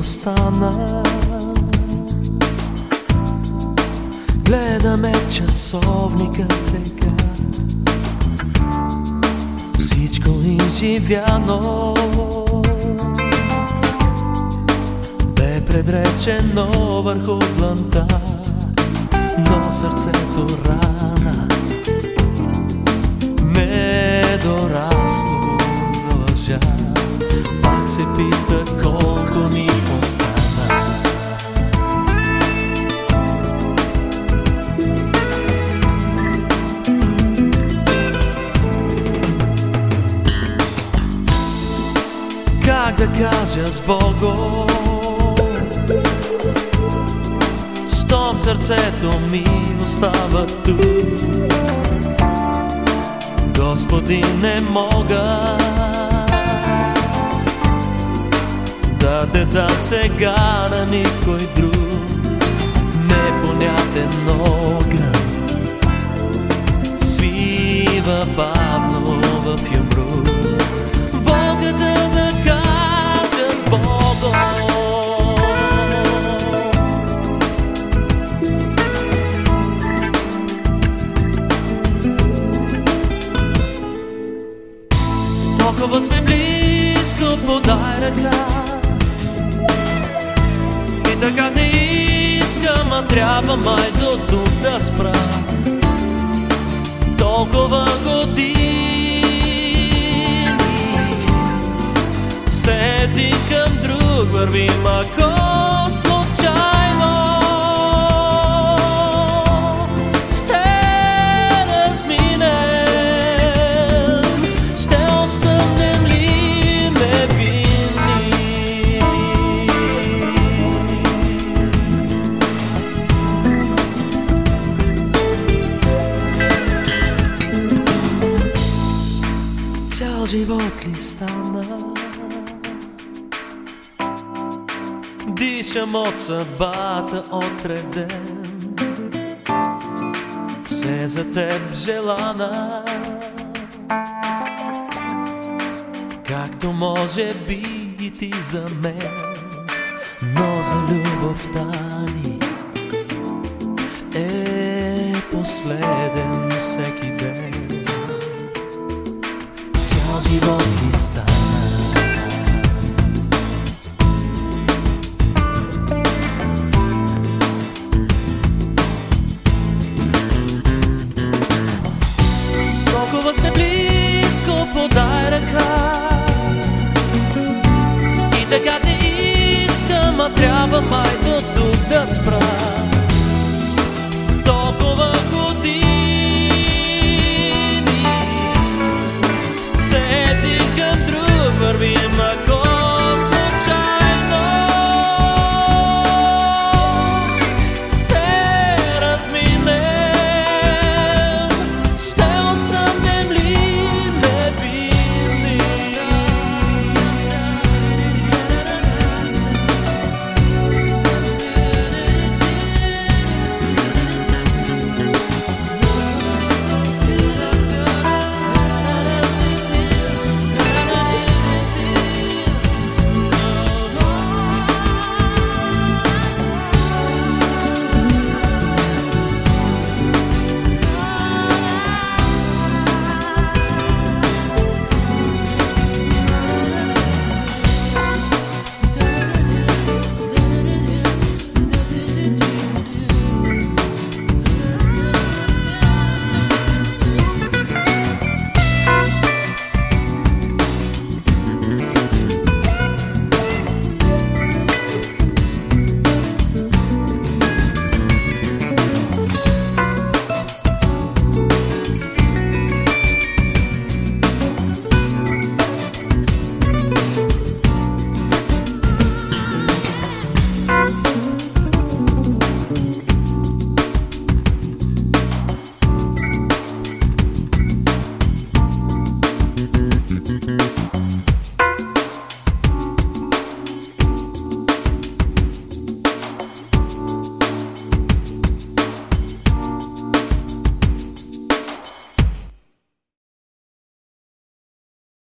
остана. Гледаме часовника сега. Всичко изживяно Бе предречено върху дланта Но сърцето рана. Не дорасло за лъжа Пак се пита Да кажа с Богом. Щом сърцето ми остава тук Господи, не мога Да те дам сега на никой друг. Непонятен огън Толкова сме близко, подай ръка И така не искам, а трябва май до тук да спра. Толкова години. Все един към друг вървим, ако живот ли стана? Дишам от съдбата отреден Все за теб желана. Както може би и ти за мен Но за любовта ни Е последен всеки живот ти стана. Толкова сме близко, подай ръка. И така те искам, а трябва май